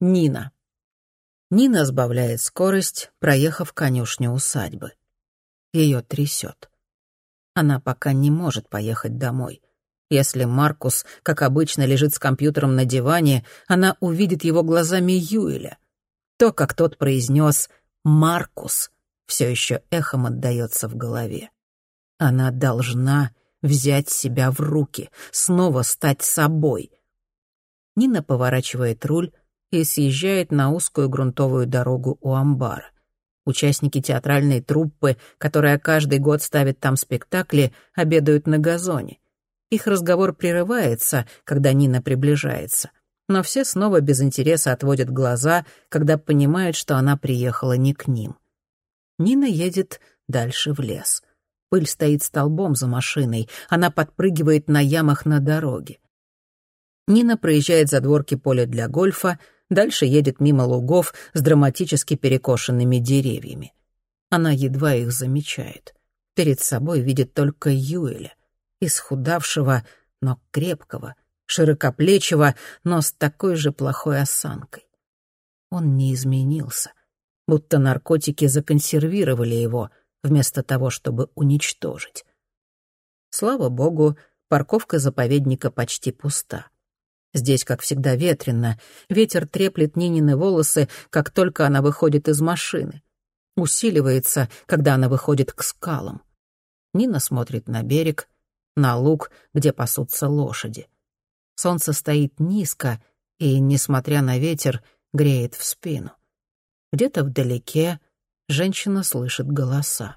Нина. Нина сбавляет скорость, проехав конюшню усадьбы. Ее трясет. Она пока не может поехать домой. Если Маркус, как обычно, лежит с компьютером на диване, она увидит его глазами Юэля. То, как тот произнес «Маркус», все еще эхом отдается в голове. Она должна взять себя в руки, снова стать собой. Нина поворачивает руль и съезжает на узкую грунтовую дорогу у амбара. Участники театральной труппы, которая каждый год ставит там спектакли, обедают на газоне. Их разговор прерывается, когда Нина приближается. Но все снова без интереса отводят глаза, когда понимают, что она приехала не к ним. Нина едет дальше в лес. Пыль стоит столбом за машиной, она подпрыгивает на ямах на дороге. Нина проезжает задворки поля для гольфа, дальше едет мимо лугов с драматически перекошенными деревьями. Она едва их замечает. Перед собой видит только Юэля — исхудавшего, но крепкого, широкоплечего, но с такой же плохой осанкой. Он не изменился, будто наркотики законсервировали его, вместо того, чтобы уничтожить. Слава богу, парковка заповедника почти пуста. Здесь, как всегда, ветрено. Ветер треплет Нинины волосы, как только она выходит из машины. Усиливается, когда она выходит к скалам. Нина смотрит на берег, на луг, где пасутся лошади. Солнце стоит низко и, несмотря на ветер, греет в спину. Где-то вдалеке женщина слышит голоса.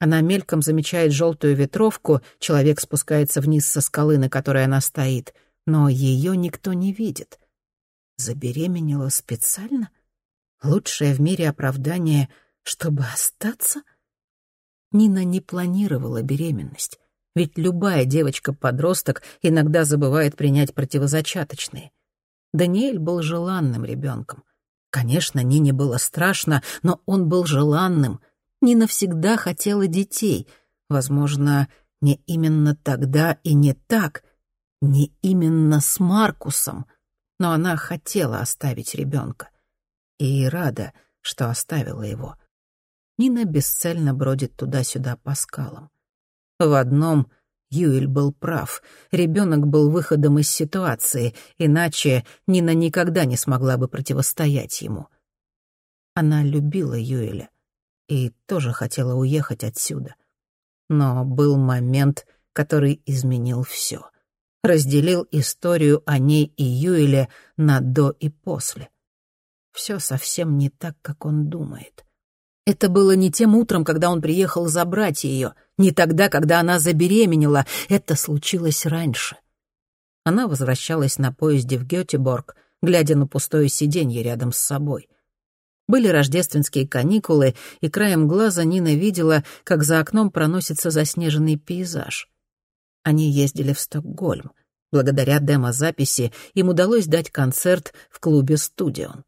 Она мельком замечает желтую ветровку, человек спускается вниз со скалы, на которой она стоит, но ее никто не видит. Забеременела специально? Лучшее в мире оправдание, чтобы остаться? Нина не планировала беременность. Ведь любая девочка-подросток иногда забывает принять противозачаточные. Даниэль был желанным ребенком. Конечно, Нине было страшно, но он был желанным. Нина всегда хотела детей. Возможно, не именно тогда и не так, не именно с Маркусом, но она хотела оставить ребенка. И рада, что оставила его. Нина бесцельно бродит туда-сюда по скалам. В одном Юэль был прав. Ребенок был выходом из ситуации, иначе Нина никогда не смогла бы противостоять ему. Она любила Юэля и тоже хотела уехать отсюда. Но был момент, который изменил все. Разделил историю о ней и Юэле на «до» и «после». Все совсем не так, как он думает. Это было не тем утром, когда он приехал забрать ее, не тогда, когда она забеременела. Это случилось раньше. Она возвращалась на поезде в Гетеборг, глядя на пустое сиденье рядом с собой. Были рождественские каникулы, и краем глаза Нина видела, как за окном проносится заснеженный пейзаж. Они ездили в Стокгольм. Благодаря демозаписи им удалось дать концерт в клубе «Студион».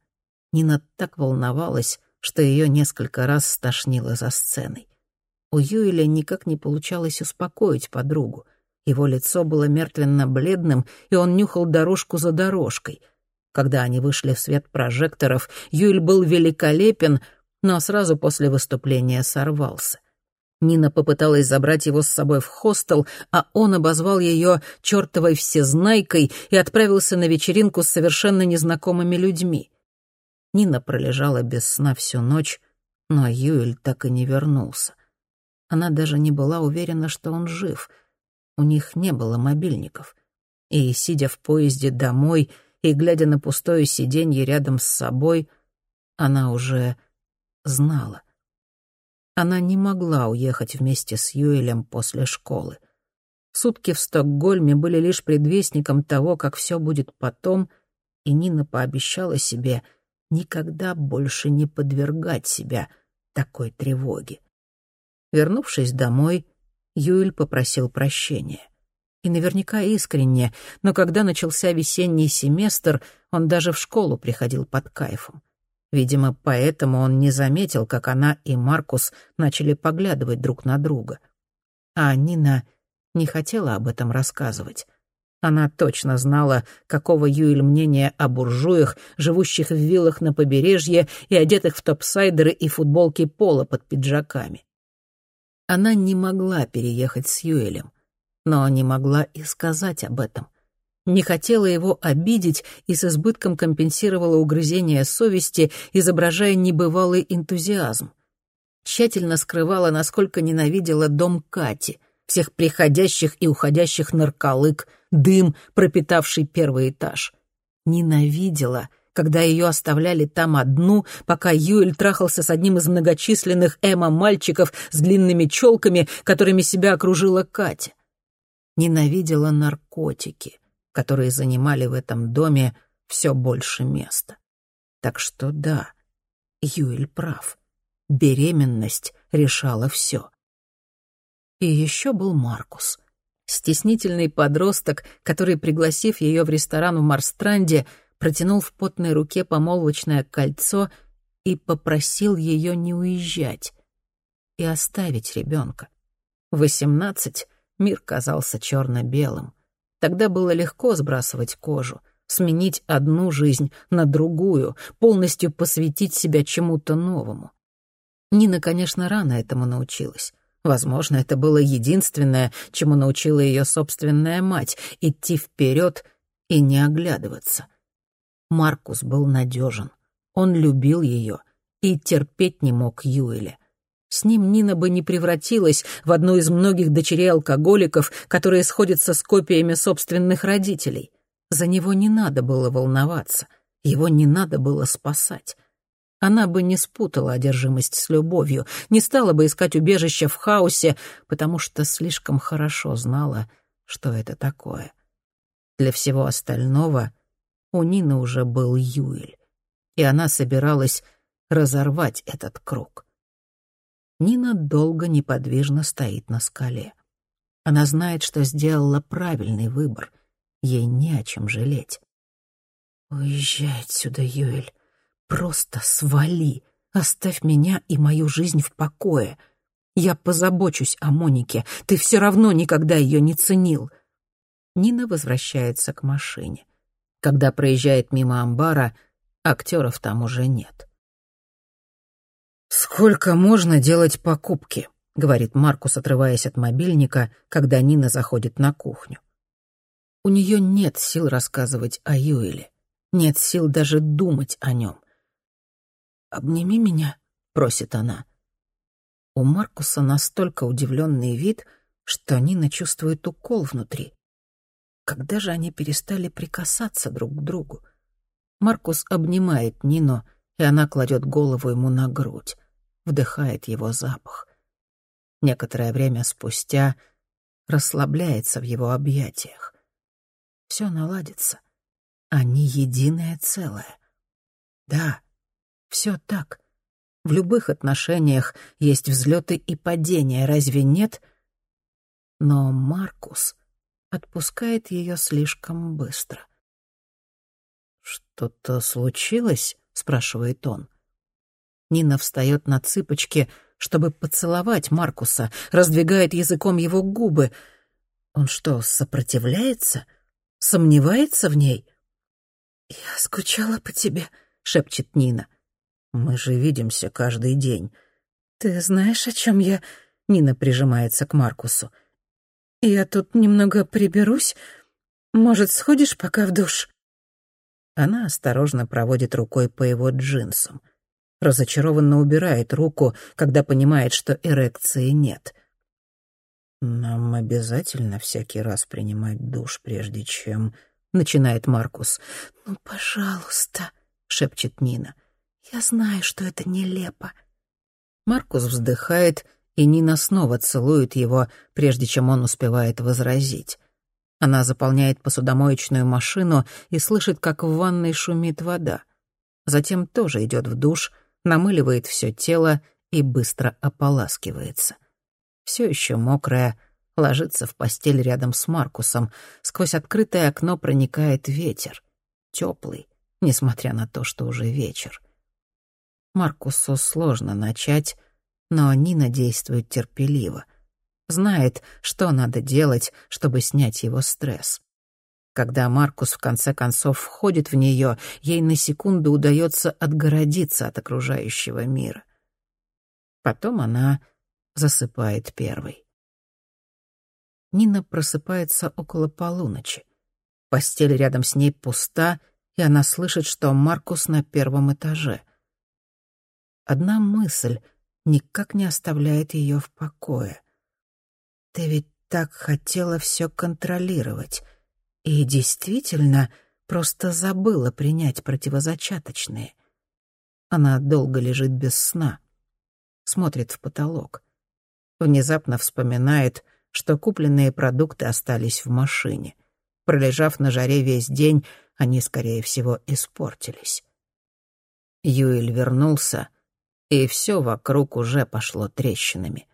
Нина так волновалась, что ее несколько раз стошнило за сценой. У Юэля никак не получалось успокоить подругу. Его лицо было мертвенно-бледным, и он нюхал дорожку за дорожкой. Когда они вышли в свет прожекторов, Юэль был великолепен, но сразу после выступления сорвался. Нина попыталась забрать его с собой в хостел, а он обозвал ее чертовой всезнайкой и отправился на вечеринку с совершенно незнакомыми людьми. Нина пролежала без сна всю ночь, но Юэль так и не вернулся. Она даже не была уверена, что он жив. У них не было мобильников. И, сидя в поезде домой и глядя на пустое сиденье рядом с собой, она уже знала. Она не могла уехать вместе с Юэлем после школы. Сутки в Стокгольме были лишь предвестником того, как все будет потом, и Нина пообещала себе — никогда больше не подвергать себя такой тревоге. Вернувшись домой, Юэль попросил прощения. И наверняка искренне, но когда начался весенний семестр, он даже в школу приходил под кайфом. Видимо, поэтому он не заметил, как она и Маркус начали поглядывать друг на друга. А Нина не хотела об этом рассказывать. Она точно знала, какого Юэль мнения о буржуях, живущих в виллах на побережье и одетых в топсайдеры и футболки пола под пиджаками. Она не могла переехать с Юэлем, но не могла и сказать об этом. Не хотела его обидеть и с избытком компенсировала угрызение совести, изображая небывалый энтузиазм. Тщательно скрывала, насколько ненавидела дом Кати, всех приходящих и уходящих нарколык, дым, пропитавший первый этаж. Ненавидела, когда ее оставляли там одну, пока Юэль трахался с одним из многочисленных Эмма-мальчиков с длинными челками, которыми себя окружила Катя. Ненавидела наркотики, которые занимали в этом доме все больше места. Так что да, Юэль прав. Беременность решала все. И еще был Маркус — стеснительный подросток, который, пригласив ее в ресторан в Марстранде, протянул в потной руке помолвочное кольцо и попросил ее не уезжать и оставить ребенка. Восемнадцать мир казался черно-белым. Тогда было легко сбрасывать кожу, сменить одну жизнь на другую, полностью посвятить себя чему-то новому. Нина, конечно, рано этому научилась. Возможно, это было единственное, чему научила ее собственная мать — идти вперед и не оглядываться. Маркус был надежен. Он любил ее и терпеть не мог Юэля. С ним Нина бы не превратилась в одну из многих дочерей алкоголиков, которые сходятся с копиями собственных родителей. За него не надо было волноваться, его не надо было спасать. Она бы не спутала одержимость с любовью, не стала бы искать убежище в хаосе, потому что слишком хорошо знала, что это такое. Для всего остального у Нины уже был Юэль, и она собиралась разорвать этот круг. Нина долго неподвижно стоит на скале. Она знает, что сделала правильный выбор. Ей не о чем жалеть. «Уезжай отсюда, Юэль. Просто свали. Оставь меня и мою жизнь в покое. Я позабочусь о Монике. Ты все равно никогда ее не ценил. Нина возвращается к машине. Когда проезжает мимо амбара, актеров там уже нет. «Сколько можно делать покупки?» — говорит Маркус, отрываясь от мобильника, когда Нина заходит на кухню. У нее нет сил рассказывать о Юэле, нет сил даже думать о нем. «Обними меня», — просит она. У Маркуса настолько удивленный вид, что Нина чувствует укол внутри. Когда же они перестали прикасаться друг к другу? Маркус обнимает Нину, и она кладет голову ему на грудь, вдыхает его запах. Некоторое время спустя расслабляется в его объятиях. Все наладится. Они единое целое. Да, все так. В любых отношениях есть взлеты и падения, разве нет? Но Маркус отпускает ее слишком быстро. «Что-то случилось?» — спрашивает он. Нина встает на цыпочки, чтобы поцеловать Маркуса, раздвигает языком его губы. Он что, сопротивляется? Сомневается в ней? «Я скучала по тебе», — шепчет Нина. Мы же видимся каждый день. Ты знаешь, о чем я? Нина прижимается к Маркусу. Я тут немного приберусь. Может, сходишь пока в душ? Она осторожно проводит рукой по его джинсам. Разочарованно убирает руку, когда понимает, что эрекции нет. «Нам обязательно всякий раз принимать душ, прежде чем...» — начинает Маркус. «Ну, пожалуйста», — шепчет Нина. Я знаю, что это нелепо. Маркус вздыхает, и Нина снова целует его, прежде чем он успевает возразить. Она заполняет посудомоечную машину и слышит, как в ванной шумит вода. Затем тоже идет в душ, намыливает все тело и быстро ополаскивается. Все еще мокрая, ложится в постель рядом с Маркусом. Сквозь открытое окно проникает ветер. Теплый, несмотря на то, что уже вечер. Маркусу сложно начать, но Нина действует терпеливо. Знает, что надо делать, чтобы снять его стресс. Когда Маркус в конце концов входит в нее, ей на секунду удается отгородиться от окружающего мира. Потом она засыпает первой. Нина просыпается около полуночи. Постель рядом с ней пуста, и она слышит, что Маркус на первом этаже. Одна мысль никак не оставляет ее в покое. «Ты ведь так хотела все контролировать и действительно просто забыла принять противозачаточные». Она долго лежит без сна, смотрит в потолок. Внезапно вспоминает, что купленные продукты остались в машине. Пролежав на жаре весь день, они, скорее всего, испортились. Юэль вернулся, и все вокруг уже пошло трещинами.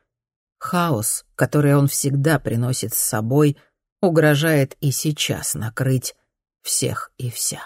Хаос, который он всегда приносит с собой, угрожает и сейчас накрыть всех и вся.